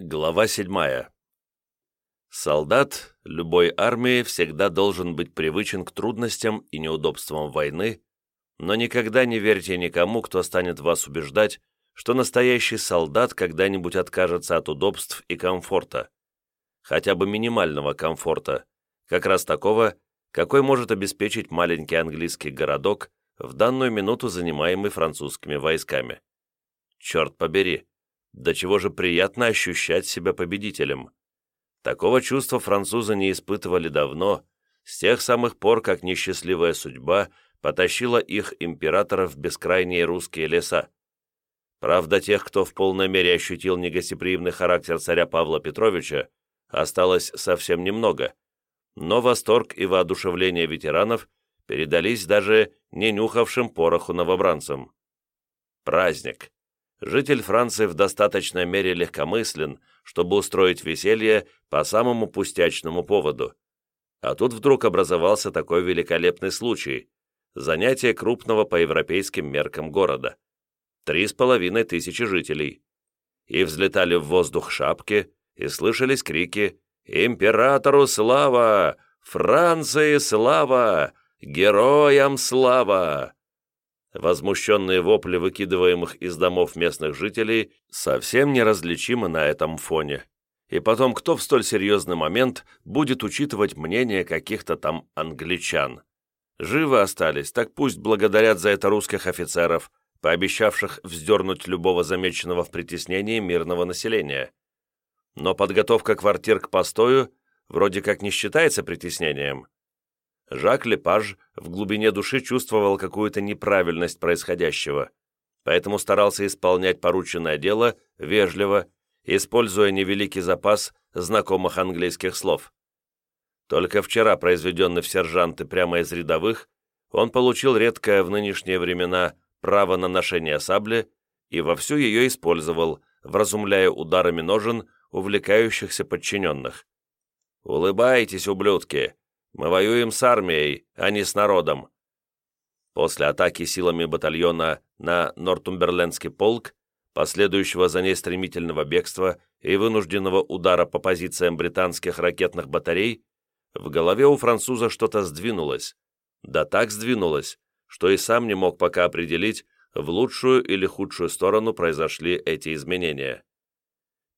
Глава 7. Солдат любой армии всегда должен быть привычен к трудностям и неудобствам войны, но никогда не верьте никому, кто станет вас убеждать, что настоящий солдат когда-нибудь откажется от удобств и комфорта, хотя бы минимального комфорта, как раз такого, какой может обеспечить маленький английский городок, в данную минуту занимаемый французскими войсками. Черт побери! До чего же приятно ощущать себя победителем. Такого чувства французы не испытывали давно, с тех самых пор, как несчастливая судьба потащила их императоров в бескрайние русские леса. Правда, тех, кто в полной мере ощутил негостеприимный характер царя Павла Петровича, осталось совсем немного, но восторг и воодушевление ветеранов передались даже не нюхавшим пороху новобранцам. Праздник житель Франции в достаточной мере легкомыслен, чтобы устроить веселье по самому пустячному поводу. А тут вдруг образовался такой великолепный случай – занятие крупного по европейским меркам города. Три с половиной тысячи жителей. И взлетали в воздух шапки, и слышались крики «Императору слава! Франции слава! Героям слава!» Возмущенные вопли выкидываемых из домов местных жителей совсем неразличимы на этом фоне. И потом, кто в столь серьезный момент будет учитывать мнение каких-то там англичан? Живы остались, так пусть благодарят за это русских офицеров, пообещавших вздернуть любого замеченного в притеснении мирного населения. Но подготовка квартир к постою вроде как не считается притеснением. Жак Лепаж в глубине души чувствовал какую-то неправильность происходящего, поэтому старался исполнять порученное дело вежливо, используя невеликий запас знакомых английских слов. Только вчера, произведенный в сержанты прямо из рядовых, он получил редкое в нынешние времена право на ношение сабли и вовсю ее использовал, вразумляя ударами ножен увлекающихся подчиненных. «Улыбайтесь, ублюдки! Мы воюем с армией, а не с народом». После атаки силами батальона на Нортумберлендский полк, последующего за ней стремительного бегства и вынужденного удара по позициям британских ракетных батарей, в голове у француза что-то сдвинулось. Да так сдвинулось, что и сам не мог пока определить, в лучшую или худшую сторону произошли эти изменения.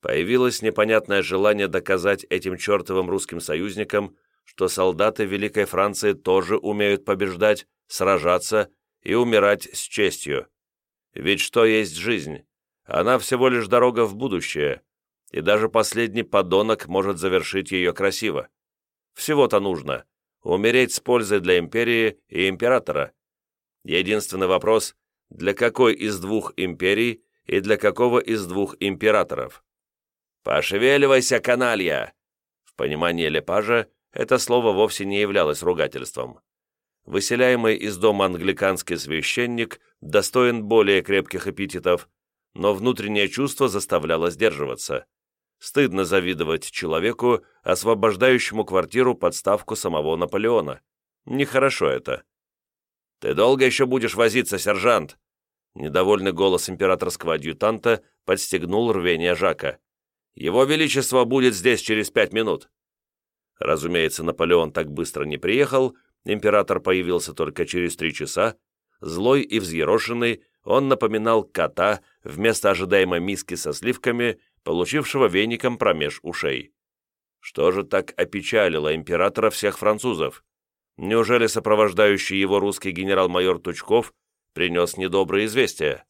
Появилось непонятное желание доказать этим чертовым русским союзникам, что солдаты Великой Франции тоже умеют побеждать, сражаться и умирать с честью. Ведь что есть жизнь? Она всего лишь дорога в будущее, и даже последний подонок может завершить ее красиво. Всего-то нужно – умереть с пользой для империи и императора. Единственный вопрос – для какой из двух империй и для какого из двух императоров? «Пошевеливайся, каналья!» В понимании Лепажа это слово вовсе не являлось ругательством. Выселяемый из дома англиканский священник достоин более крепких эпитетов, но внутреннее чувство заставляло сдерживаться. Стыдно завидовать человеку, освобождающему квартиру под ставку самого Наполеона. Нехорошо это. «Ты долго еще будешь возиться, сержант?» Недовольный голос императорского адъютанта подстегнул рвение Жака. «Его Величество будет здесь через пять минут». Разумеется, Наполеон так быстро не приехал, император появился только через три часа. Злой и взъерошенный, он напоминал кота вместо ожидаемой миски со сливками, получившего веником промеж ушей. Что же так опечалило императора всех французов? Неужели сопровождающий его русский генерал-майор Тучков принес недобрые известия?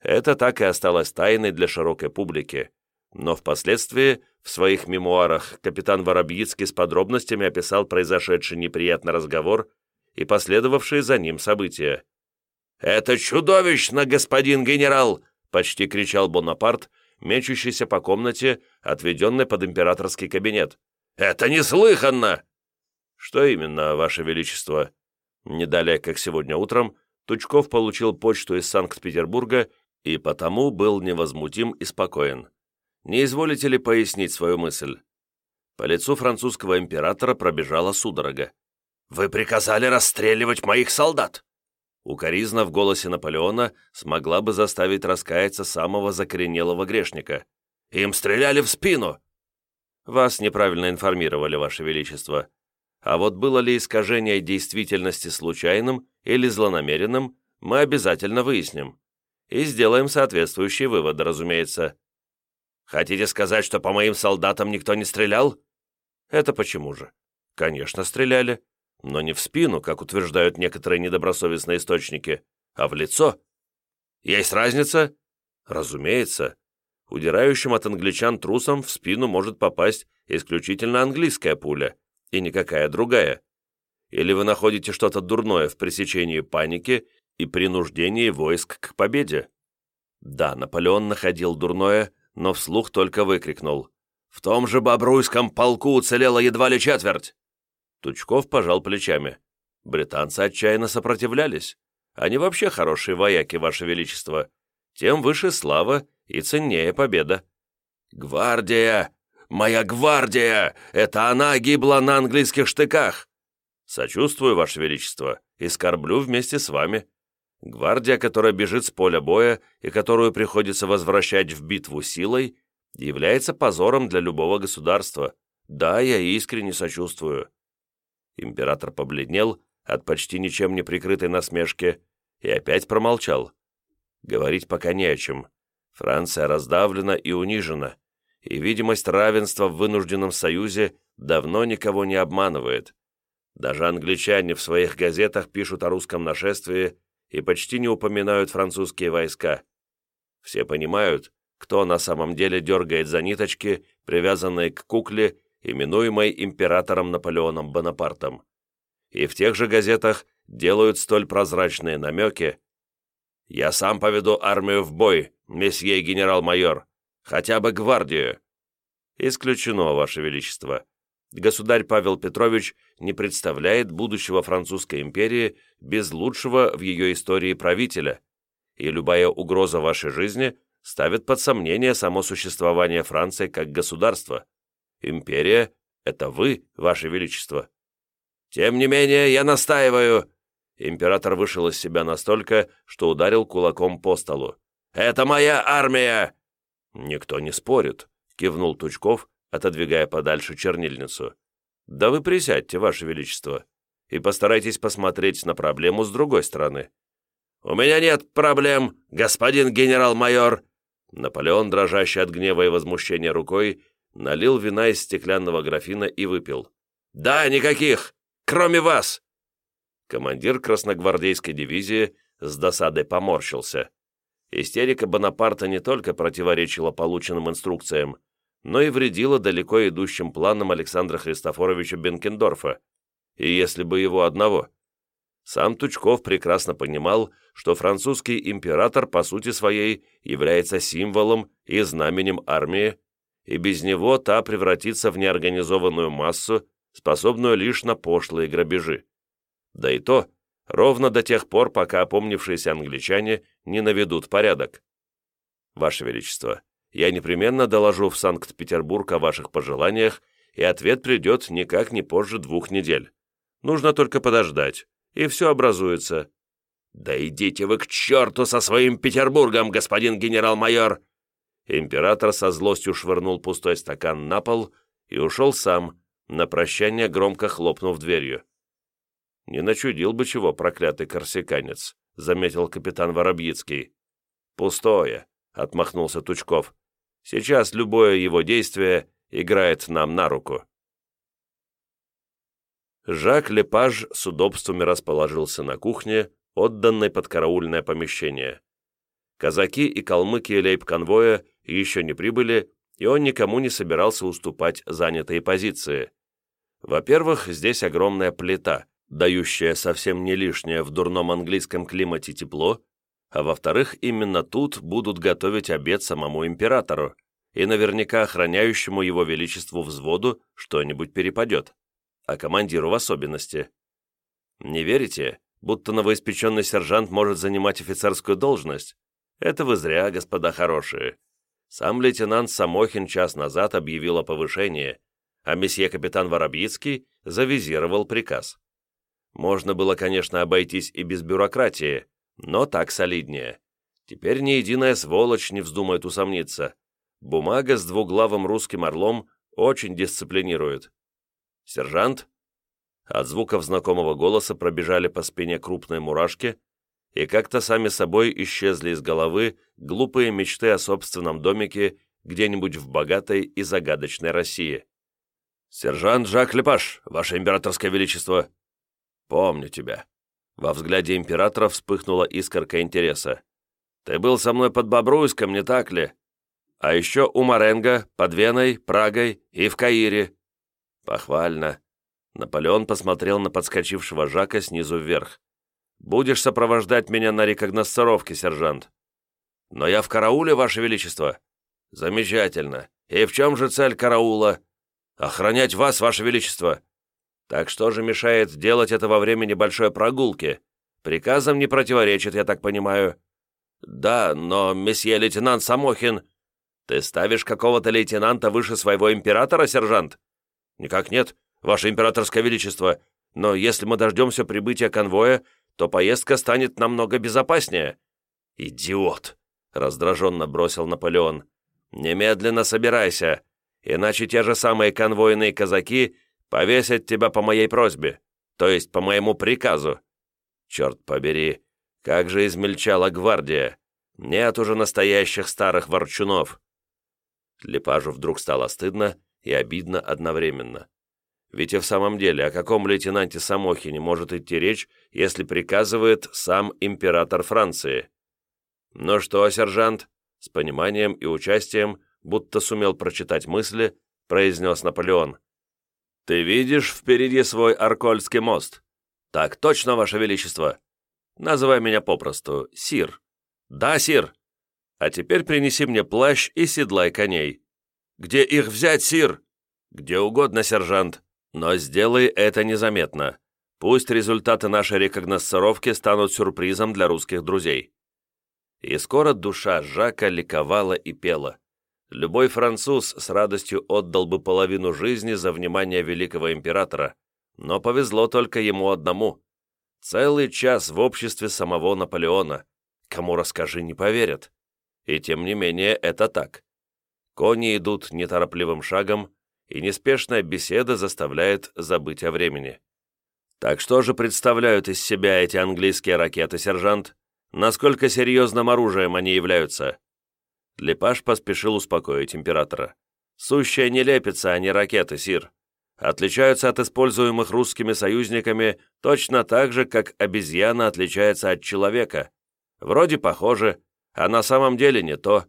Это так и осталось тайной для широкой публики, но впоследствии в своих мемуарах капитан Воробьицкий с подробностями описал произошедший неприятный разговор и последовавшие за ним события. «Это чудовищно, господин генерал!» — почти кричал Бонапарт, мечущийся по комнате, отведенной под императорский кабинет. «Это неслыханно!» «Что именно, Ваше Величество?» Не как сегодня утром, Тучков получил почту из Санкт-Петербурга и потому был невозмутим и спокоен. Не изволите ли пояснить свою мысль?» По лицу французского императора пробежала судорога. «Вы приказали расстреливать моих солдат!» Укоризна в голосе Наполеона смогла бы заставить раскаяться самого закоренелого грешника. Им стреляли в спину!» «Вас неправильно информировали, Ваше Величество. А вот было ли искажение действительности случайным или злонамеренным, мы обязательно выясним. И сделаем соответствующие выводы, разумеется». «Хотите сказать, что по моим солдатам никто не стрелял?» «Это почему же?» «Конечно, стреляли но не в спину, как утверждают некоторые недобросовестные источники, а в лицо. Есть разница? Разумеется. Удирающим от англичан трусом в спину может попасть исключительно английская пуля, и никакая другая. Или вы находите что-то дурное в пресечении паники и принуждении войск к победе? Да, Наполеон находил дурное, но вслух только выкрикнул. «В том же Бобруйском полку уцелела едва ли четверть!» Тучков пожал плечами. Британцы отчаянно сопротивлялись. Они вообще хорошие вояки, Ваше Величество. Тем выше слава и ценнее победа. «Гвардия! Моя гвардия! Это она гибла на английских штыках!» «Сочувствую, Ваше Величество, и скорблю вместе с вами. Гвардия, которая бежит с поля боя и которую приходится возвращать в битву силой, является позором для любого государства. Да, я искренне сочувствую. Император побледнел от почти ничем не прикрытой насмешки и опять промолчал. Говорить пока не о чем. Франция раздавлена и унижена, и видимость равенства в вынужденном союзе давно никого не обманывает. Даже англичане в своих газетах пишут о русском нашествии и почти не упоминают французские войска. Все понимают, кто на самом деле дергает за ниточки, привязанные к кукле именуемой императором Наполеоном Бонапартом. И в тех же газетах делают столь прозрачные намеки. «Я сам поведу армию в бой, месье генерал-майор, хотя бы гвардию». «Исключено, Ваше Величество. Государь Павел Петрович не представляет будущего французской империи без лучшего в ее истории правителя, и любая угроза вашей жизни ставит под сомнение само существование Франции как государства. Империя — это вы, ваше величество». «Тем не менее, я настаиваю!» Император вышел из себя настолько, что ударил кулаком по столу. «Это моя армия!» «Никто не спорит», — кивнул Тучков, отодвигая подальше чернильницу. «Да вы присядьте, Ваше Величество, и постарайтесь посмотреть на проблему с другой стороны». «У меня нет проблем, господин генерал-майор!» Наполеон, дрожащий от гнева и возмущения рукой, налил вина из стеклянного графина и выпил. «Да, никаких! Кроме вас!» Командир красногвардейской дивизии с досадой поморщился. Истерика Бонапарта не только противоречила полученным инструкциям, но и вредила далеко идущим планам Александра Христофоровича Бенкендорфа, и если бы его одного. Сам Тучков прекрасно понимал, что французский император по сути своей является символом и знаменем армии, и без него та превратится в неорганизованную массу, способную лишь на пошлые грабежи. Да и то, ровно до тех пор, пока опомнившиеся англичане не наведут порядок. Ваше Величество, я непременно доложу в Санкт-Петербург о ваших пожеланиях, и ответ придет никак не позже двух недель. Нужно только подождать, и все образуется. «Да идите вы к черту со своим Петербургом, господин генерал-майор!» Император со злостью швырнул пустой стакан на пол и ушел сам, на прощание громко хлопнув дверью. «Не начудил бы чего, проклятый корсиканец», — заметил капитан Воробьицкий. «Пустое», — отмахнулся Тучков. «Сейчас любое его действие играет нам на руку». Жак Лепаж с удобствами расположился на кухне, отданной под караульное помещение. Казаки и калмыки лейб-конвоя еще не прибыли, и он никому не собирался уступать занятые позиции. Во-первых, здесь огромная плита, дающая совсем не лишнее в дурном английском климате тепло, а во-вторых, именно тут будут готовить обед самому императору, и наверняка охраняющему его величеству взводу что-нибудь перепадет, а командиру в особенности. Не верите, будто новоиспеченный сержант может занимать офицерскую должность? Это вы зря, господа хорошие. Сам лейтенант Самохин час назад объявил о повышении, а месье капитан Воробьицкий завизировал приказ. Можно было, конечно, обойтись и без бюрократии, но так солиднее. Теперь ни единая сволочь не вздумает усомниться. Бумага с двуглавым русским орлом очень дисциплинирует. «Сержант?» От звуков знакомого голоса пробежали по спине крупные мурашки, и как-то сами собой исчезли из головы глупые мечты о собственном домике где-нибудь в богатой и загадочной России. «Сержант Жак Лепаш, Ваше Императорское Величество!» «Помню тебя». Во взгляде императора вспыхнула искорка интереса. «Ты был со мной под Бобруйском, не так ли? А еще у Маренго, под Веной, Прагой и в Каире». «Похвально». Наполеон посмотрел на подскочившего Жака снизу вверх. «Будешь сопровождать меня на рекогносцировке, сержант?» «Но я в карауле, Ваше Величество». «Замечательно. И в чем же цель караула?» «Охранять вас, Ваше Величество!» «Так что же мешает делать это во время небольшой прогулки? Приказам не противоречит, я так понимаю». «Да, но, месье лейтенант Самохин...» «Ты ставишь какого-то лейтенанта выше своего императора, сержант?» «Никак нет, Ваше Императорское Величество, но если мы дождемся прибытия конвоя, то поездка станет намного безопаснее». «Идиот!» — раздраженно бросил Наполеон. «Немедленно собирайся иначе те же самые конвойные казаки повесят тебя по моей просьбе, то есть по моему приказу. Черт побери, как же измельчала гвардия. Нет уже настоящих старых ворчунов. Лепажу вдруг стало стыдно и обидно одновременно. Ведь и в самом деле, о каком лейтенанте Самохине может идти речь, если приказывает сам император Франции? «Ну что, сержант?» С пониманием и участием будто сумел прочитать мысли, произнес Наполеон. «Ты видишь впереди свой Аркольский мост?» «Так точно, Ваше Величество!» «Называй меня попросту Сир». «Да, Сир!» «А теперь принеси мне плащ и седлай коней». «Где их взять, Сир?» «Где угодно, сержант, но сделай это незаметно. Пусть результаты нашей рекогносцировки станут сюрпризом для русских друзей». И скоро душа Жака ликовала и пела. Любой француз с радостью отдал бы половину жизни за внимание великого императора, но повезло только ему одному. Целый час в обществе самого Наполеона. Кому расскажи, не поверят. И тем не менее это так. Кони идут неторопливым шагом, и неспешная беседа заставляет забыть о времени. Так что же представляют из себя эти английские ракеты, сержант? Насколько серьезным оружием они являются? Лепаш поспешил успокоить императора. «Сущая нелепица, а не ракеты, Сир. Отличаются от используемых русскими союзниками точно так же, как обезьяна отличается от человека. Вроде похоже, а на самом деле не то.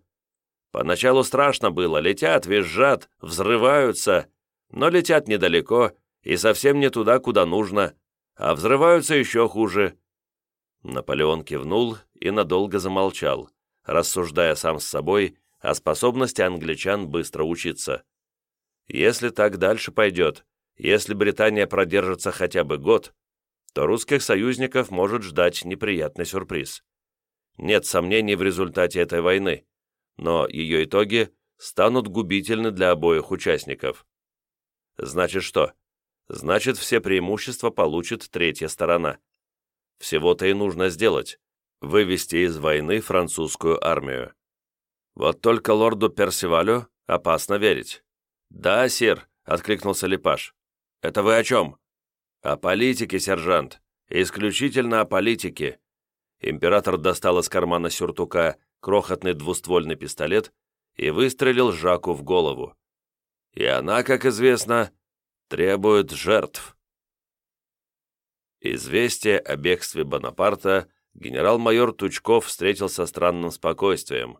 Поначалу страшно было, летят, визжат, взрываются, но летят недалеко и совсем не туда, куда нужно, а взрываются еще хуже». Наполеон кивнул и надолго замолчал рассуждая сам с собой о способности англичан быстро учиться. Если так дальше пойдет, если Британия продержится хотя бы год, то русских союзников может ждать неприятный сюрприз. Нет сомнений в результате этой войны, но ее итоги станут губительны для обоих участников. Значит что? Значит, все преимущества получит третья сторона. Всего-то и нужно сделать вывести из войны французскую армию. Вот только лорду Персивалю опасно верить. «Да, сир», — откликнулся Лепаш. «Это вы о чем?» «О политике, сержант. Исключительно о политике». Император достал из кармана сюртука крохотный двуствольный пистолет и выстрелил Жаку в голову. И она, как известно, требует жертв. Известие о бегстве Бонапарта генерал-майор Тучков встретил со странным спокойствием.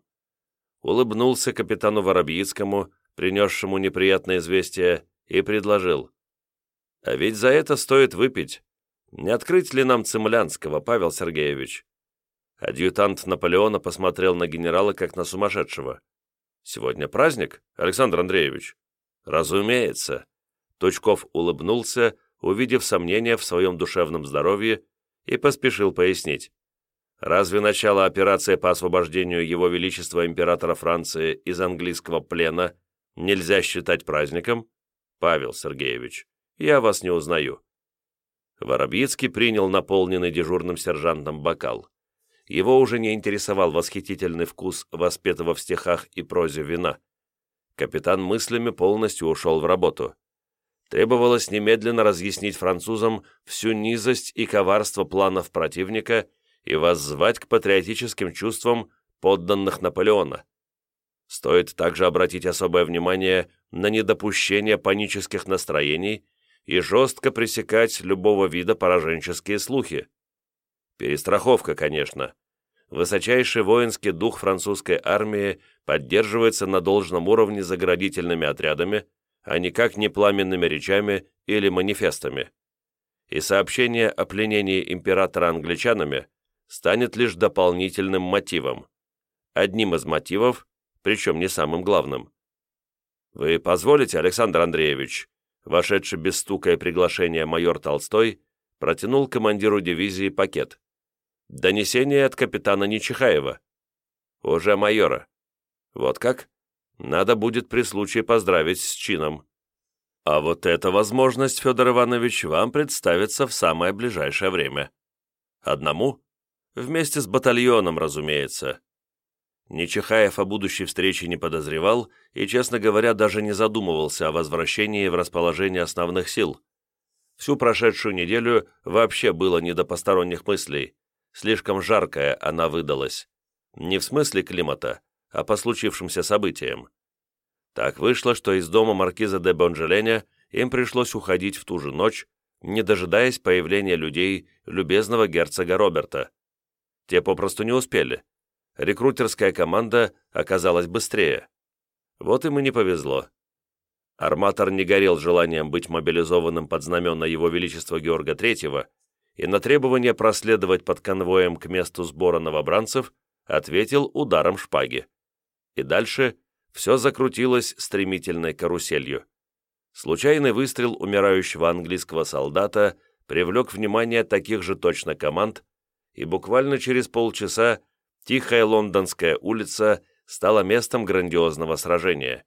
Улыбнулся капитану Воробьицкому, принесшему неприятное известие, и предложил. «А ведь за это стоит выпить. Не открыть ли нам Цемлянского, Павел Сергеевич?» Адъютант Наполеона посмотрел на генерала, как на сумасшедшего. «Сегодня праздник, Александр Андреевич?» «Разумеется». Тучков улыбнулся, увидев сомнения в своем душевном здоровье, и поспешил пояснить. Разве начало операции по освобождению Его Величества Императора Франции из английского плена нельзя считать праздником? Павел Сергеевич, я вас не узнаю». Воробьицкий принял наполненный дежурным сержантом бокал. Его уже не интересовал восхитительный вкус воспетого в стихах и прозе вина. Капитан мыслями полностью ушел в работу. Требовалось немедленно разъяснить французам всю низость и коварство планов противника и воззвать к патриотическим чувствам подданных Наполеона. Стоит также обратить особое внимание на недопущение панических настроений и жестко пресекать любого вида пораженческие слухи. Перестраховка, конечно. Высочайший воинский дух французской армии поддерживается на должном уровне заградительными отрядами, а никак не пламенными речами или манифестами. И сообщение о пленении императора англичанами станет лишь дополнительным мотивом. Одним из мотивов, причем не самым главным. «Вы позволите, Александр Андреевич?» Вошедший без стука и приглашения майор Толстой протянул командиру дивизии пакет. «Донесение от капитана Нечихаева». «Уже майора». «Вот как?» «Надо будет при случае поздравить с чином». «А вот эта возможность, Федор Иванович, вам представится в самое ближайшее время». «Одному?» «Вместе с батальоном, разумеется. Нечихаев о будущей встрече не подозревал и, честно говоря, даже не задумывался о возвращении в расположение основных сил. Всю прошедшую неделю вообще было не до посторонних мыслей. Слишком жаркая она выдалась. Не в смысле климата, а по случившимся событиям. Так вышло, что из дома маркиза де Бонжеленя им пришлось уходить в ту же ночь, не дожидаясь появления людей любезного герцога Роберта. Те попросту не успели рекрутерская команда оказалась быстрее. Вот им и не повезло. Арматор не горел желанием быть мобилизованным под знамена Его Величества Георга III и на требование проследовать под конвоем к месту сбора новобранцев ответил ударом шпаги. И дальше все закрутилось стремительной каруселью. Случайный выстрел умирающего английского солдата привлек внимание таких же точно команд, и буквально через полчаса Тихая лондонская улица стала местом грандиозного сражения.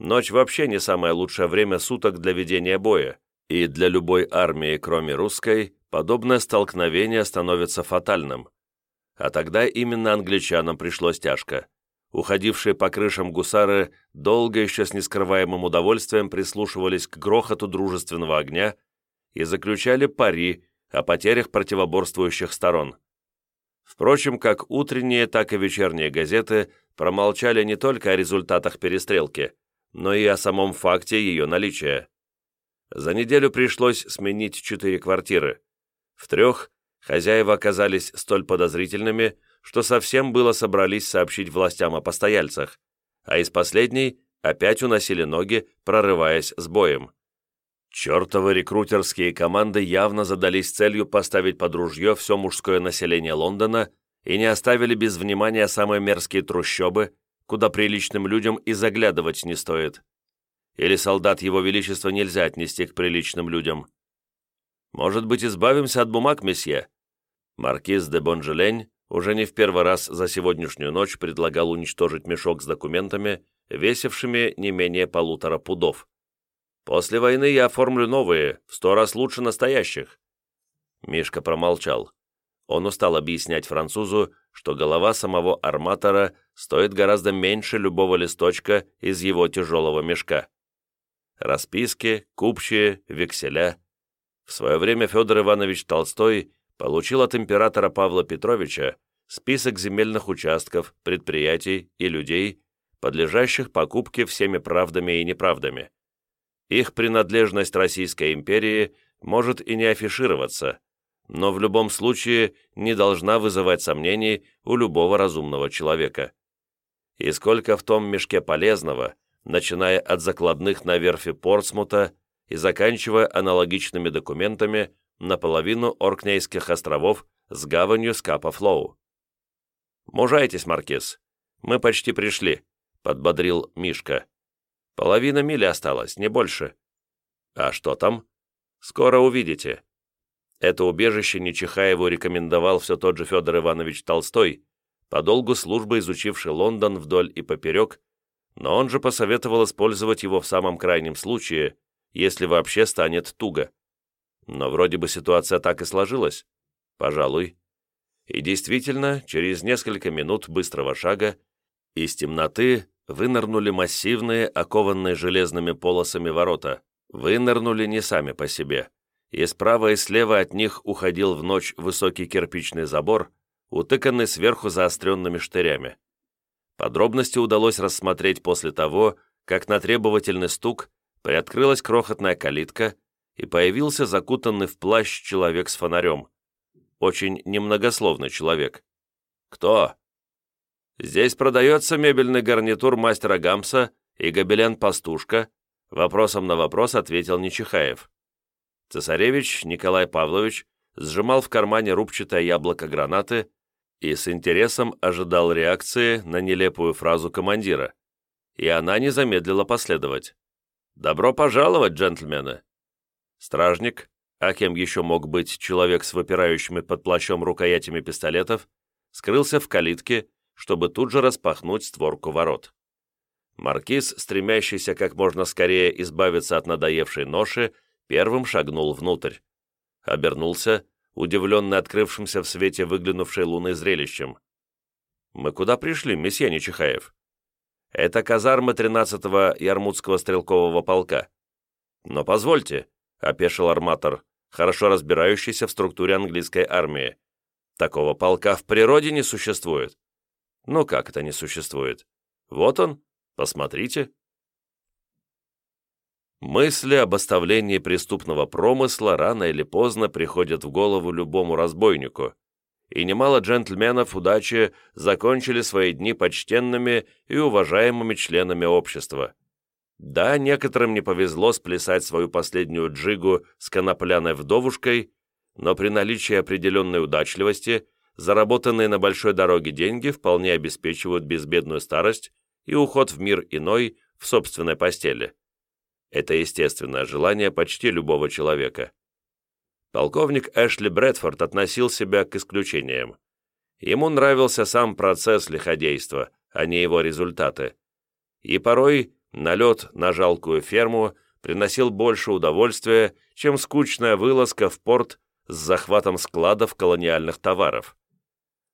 Ночь вообще не самое лучшее время суток для ведения боя, и для любой армии, кроме русской, подобное столкновение становится фатальным. А тогда именно англичанам пришлось тяжко. Уходившие по крышам гусары долго еще с нескрываемым удовольствием прислушивались к грохоту дружественного огня и заключали пари о потерях противоборствующих сторон. Впрочем, как утренние, так и вечерние газеты промолчали не только о результатах перестрелки, но и о самом факте ее наличия. За неделю пришлось сменить четыре квартиры. В трех хозяева оказались столь подозрительными, что совсем было собрались сообщить властям о постояльцах, а из последней опять уносили ноги, прорываясь с боем. Чертовы рекрутерские команды явно задались целью поставить под ружье все мужское население Лондона и не оставили без внимания самые мерзкие трущобы, куда приличным людям и заглядывать не стоит. Или солдат Его Величества нельзя отнести к приличным людям. Может быть, избавимся от бумаг, месье? Маркиз де Бонжелень уже не в первый раз за сегодняшнюю ночь предлагал уничтожить мешок с документами, весившими не менее полутора пудов. После войны я оформлю новые, в сто раз лучше настоящих». Мишка промолчал. Он устал объяснять французу, что голова самого арматора стоит гораздо меньше любого листочка из его тяжелого мешка. Расписки, купчие, векселя. В свое время Федор Иванович Толстой получил от императора Павла Петровича список земельных участков, предприятий и людей, подлежащих покупке всеми правдами и неправдами. Их принадлежность Российской империи может и не афишироваться, но в любом случае не должна вызывать сомнений у любого разумного человека. И сколько в том мешке полезного, начиная от закладных на верфи Портсмута и заканчивая аналогичными документами наполовину Оркнейских островов с гаванью Скапа-Флоу. «Мужайтесь, Маркиз, мы почти пришли», — подбодрил Мишка. Половина мили осталась, не больше. А что там? Скоро увидите. Это убежище Нечихаеву рекомендовал все тот же Федор Иванович Толстой, по долгу службы изучивший Лондон вдоль и поперек, но он же посоветовал использовать его в самом крайнем случае, если вообще станет туго. Но вроде бы ситуация так и сложилась. Пожалуй. И действительно, через несколько минут быстрого шага из темноты вынырнули массивные, окованные железными полосами ворота. Вынырнули не сами по себе. И справа и слева от них уходил в ночь высокий кирпичный забор, утыканный сверху заостренными штырями. Подробности удалось рассмотреть после того, как на требовательный стук приоткрылась крохотная калитка и появился закутанный в плащ человек с фонарем. Очень немногословный человек. «Кто?» «Здесь продается мебельный гарнитур мастера Гамса и гобелен-пастушка», вопросом на вопрос ответил Нечихаев. Цесаревич Николай Павлович сжимал в кармане рубчатое яблоко гранаты и с интересом ожидал реакции на нелепую фразу командира. И она не замедлила последовать. «Добро пожаловать, джентльмены!» Стражник, а кем еще мог быть человек с выпирающими под плащом рукоятями пистолетов, скрылся в калитке, чтобы тут же распахнуть створку ворот. Маркиз, стремящийся как можно скорее избавиться от надоевшей ноши, первым шагнул внутрь. Обернулся, удивленно открывшимся в свете выглянувшей луны зрелищем. «Мы куда пришли, месье Нечихаев?» «Это казармы 13-го Ярмутского стрелкового полка». «Но позвольте», — опешил арматор, хорошо разбирающийся в структуре английской армии. «Такого полка в природе не существует». «Ну как это не существует? Вот он, посмотрите». Мысли об оставлении преступного промысла рано или поздно приходят в голову любому разбойнику, и немало джентльменов удачи закончили свои дни почтенными и уважаемыми членами общества. Да, некоторым не повезло сплясать свою последнюю джигу с конопляной вдовушкой, но при наличии определенной удачливости заработанные на большой дороге деньги вполне обеспечивают безбедную старость и уход в мир иной в собственной постели. Это естественное желание почти любого человека. Полковник Эшли Брэдфорд относил себя к исключениям. Ему нравился сам процесс лиходейства, а не его результаты. И порой налет на жалкую ферму приносил больше удовольствия, чем скучная вылазка в порт с захватом складов колониальных товаров.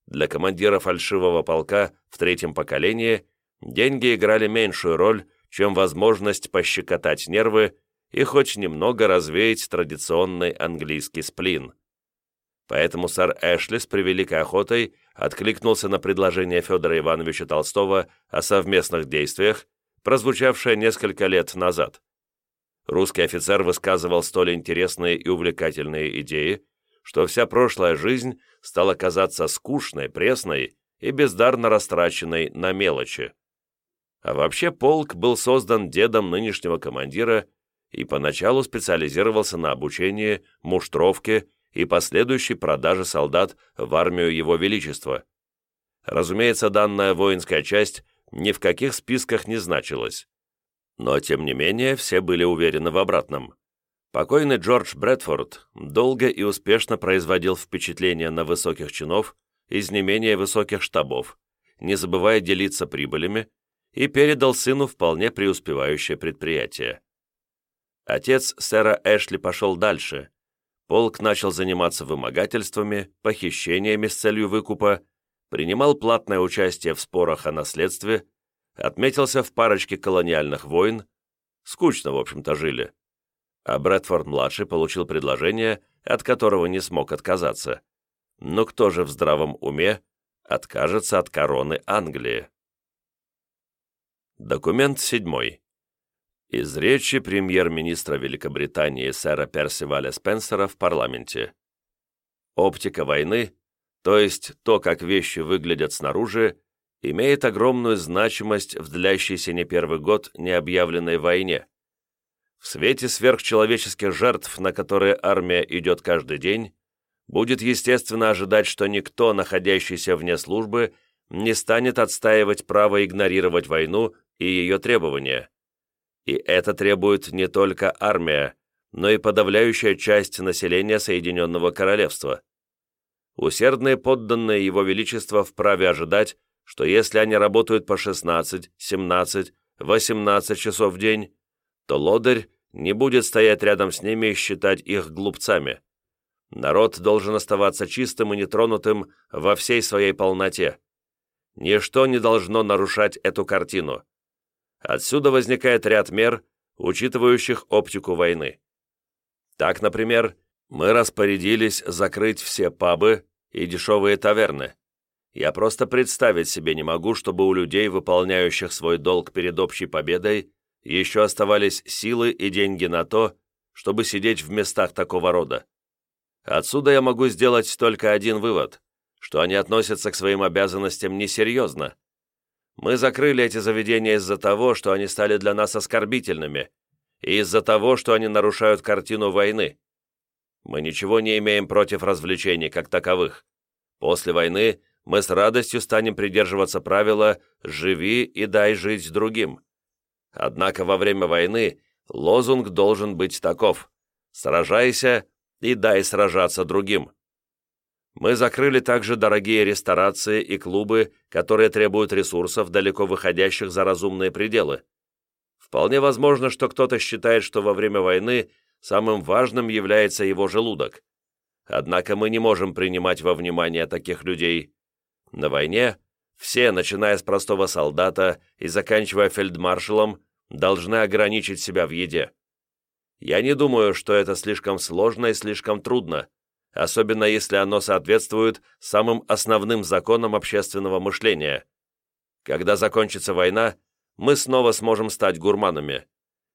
Для командира фальшивого полка в третьем поколении деньги играли меньшую роль, чем возможность пощекотать нервы и хоть немного развеять традиционный английский сплин. Поэтому сэр Эшли с превеликой охотой откликнулся на предложение Федора Ивановича Толстого о совместных действиях, прозвучавшее несколько лет назад. Русский офицер высказывал столь интересные и увлекательные идеи, что вся прошлая жизнь стала казаться скучной, пресной и бездарно растраченной на мелочи. А вообще полк был создан дедом нынешнего командира и поначалу специализировался на обучении, муштровке и последующей продаже солдат в армию Его Величества. Разумеется, данная воинская часть ни в каких списках не значилась. Но, тем не менее, все были уверены в обратном. Покойный Джордж Брэдфорд долго и успешно производил впечатление на высоких чинов из не менее высоких штабов, не забывая делиться прибылями и передал сыну вполне преуспевающее предприятие. Отец сэра Эшли пошел дальше. Полк начал заниматься вымогательствами, похищениями с целью выкупа, принимал платное участие в спорах о наследстве, отметился в парочке колониальных войн, скучно, в общем-то, жили. А Брэдфорд-младший получил предложение, от которого не смог отказаться. Но кто же в здравом уме откажется от короны Англии? Документ седьмой. Из речи премьер-министра Великобритании сэра Персиваля Спенсера в парламенте. Оптика войны, то есть то, как вещи выглядят снаружи, имеет огромную значимость в длящейся не первый год необъявленной войне. В свете сверхчеловеческих жертв, на которые армия идет каждый день, будет естественно ожидать, что никто, находящийся вне службы, не станет отстаивать право игнорировать войну и ее требования. И это требует не только армия, но и подавляющая часть населения Соединенного Королевства. Усердные подданные Его Величества вправе ожидать, что если они работают по 16, 17, 18 часов в день, то лодырь не будет стоять рядом с ними и считать их глупцами. Народ должен оставаться чистым и нетронутым во всей своей полноте. Ничто не должно нарушать эту картину Отсюда возникает ряд мер, учитывающих оптику войны. Так, например, мы распорядились закрыть все пабы и дешевые таверны. Я просто представить себе не могу, чтобы у людей, выполняющих свой долг перед общей победой, еще оставались силы и деньги на то, чтобы сидеть в местах такого рода. Отсюда я могу сделать только один вывод, что они относятся к своим обязанностям несерьезно. Мы закрыли эти заведения из-за того, что они стали для нас оскорбительными, и из-за того, что они нарушают картину войны. Мы ничего не имеем против развлечений как таковых. После войны мы с радостью станем придерживаться правила «живи и дай жить другим». Однако во время войны лозунг должен быть таков «Сражайся и дай сражаться другим». Мы закрыли также дорогие ресторации и клубы, которые требуют ресурсов, далеко выходящих за разумные пределы. Вполне возможно, что кто-то считает, что во время войны самым важным является его желудок. Однако мы не можем принимать во внимание таких людей. На войне все, начиная с простого солдата и заканчивая фельдмаршалом, должны ограничить себя в еде. Я не думаю, что это слишком сложно и слишком трудно, особенно если оно соответствует самым основным законам общественного мышления. Когда закончится война, мы снова сможем стать гурманами.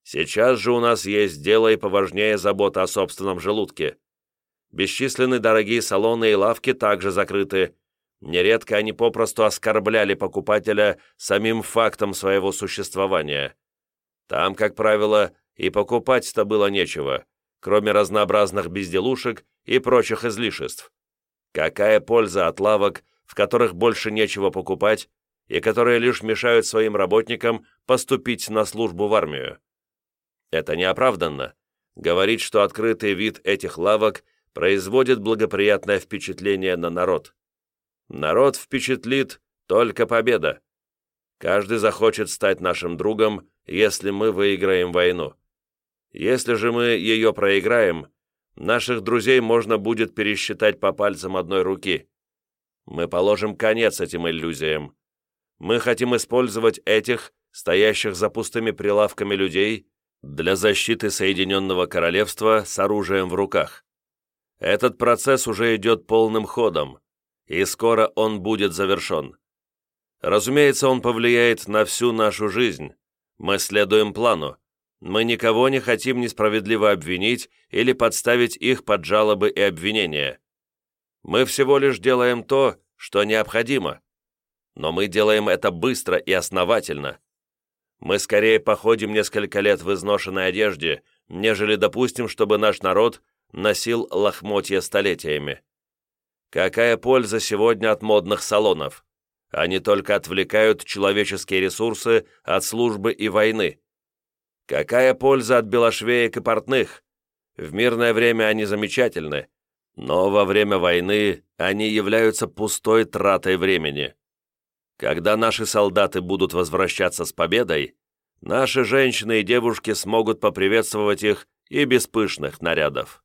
Сейчас же у нас есть дело и поважнее забота о собственном желудке. Бесчисленные дорогие салоны и лавки также закрыты. Нередко они попросту оскорбляли покупателя самим фактом своего существования. Там, как правило, и покупать-то было нечего, кроме разнообразных безделушек и прочих излишеств. Какая польза от лавок, в которых больше нечего покупать, и которые лишь мешают своим работникам поступить на службу в армию? Это неоправданно. Говорить, что открытый вид этих лавок производит благоприятное впечатление на народ. Народ впечатлит только победа. Каждый захочет стать нашим другом если мы выиграем войну. Если же мы ее проиграем, наших друзей можно будет пересчитать по пальцам одной руки. Мы положим конец этим иллюзиям. Мы хотим использовать этих, стоящих за пустыми прилавками людей, для защиты Соединенного Королевства с оружием в руках. Этот процесс уже идет полным ходом, и скоро он будет завершен. Разумеется, он повлияет на всю нашу жизнь, мы следуем плану. Мы никого не хотим несправедливо обвинить или подставить их под жалобы и обвинения. Мы всего лишь делаем то, что необходимо. Но мы делаем это быстро и основательно. Мы скорее походим несколько лет в изношенной одежде, нежели допустим, чтобы наш народ носил лохмотья столетиями. Какая польза сегодня от модных салонов? Они только отвлекают человеческие ресурсы от службы и войны. Какая польза от белошвеек и портных? В мирное время они замечательны, но во время войны они являются пустой тратой времени. Когда наши солдаты будут возвращаться с победой, наши женщины и девушки смогут поприветствовать их и без пышных нарядов.